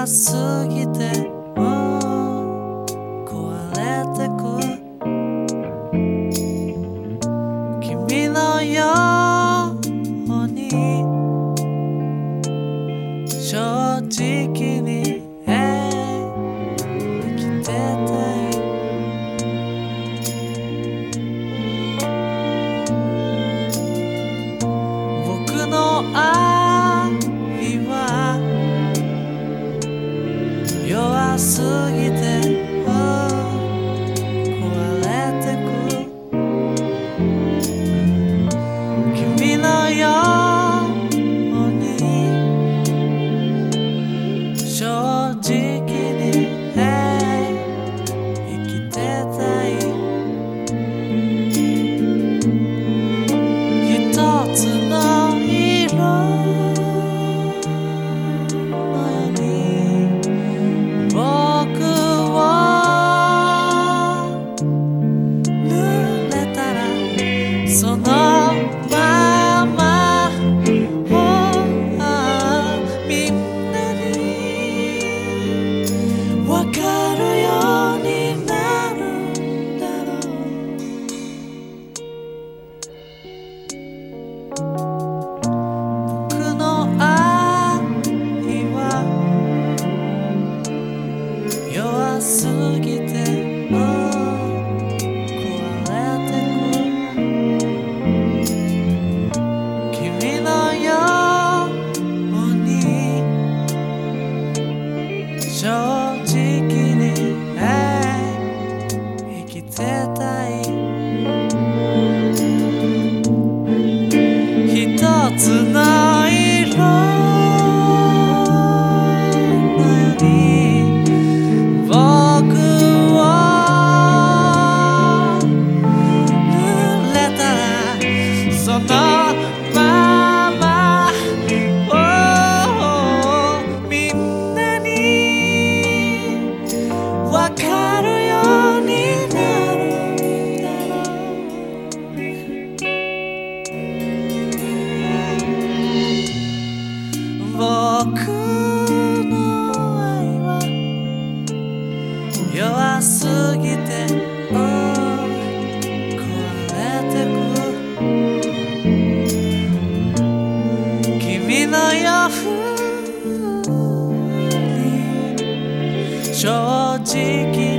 が過ぎても壊れてく君のように正直に可以 so long. つないだ Bye. 僕の愛は弱すぎて、壊れて君の夜風に正直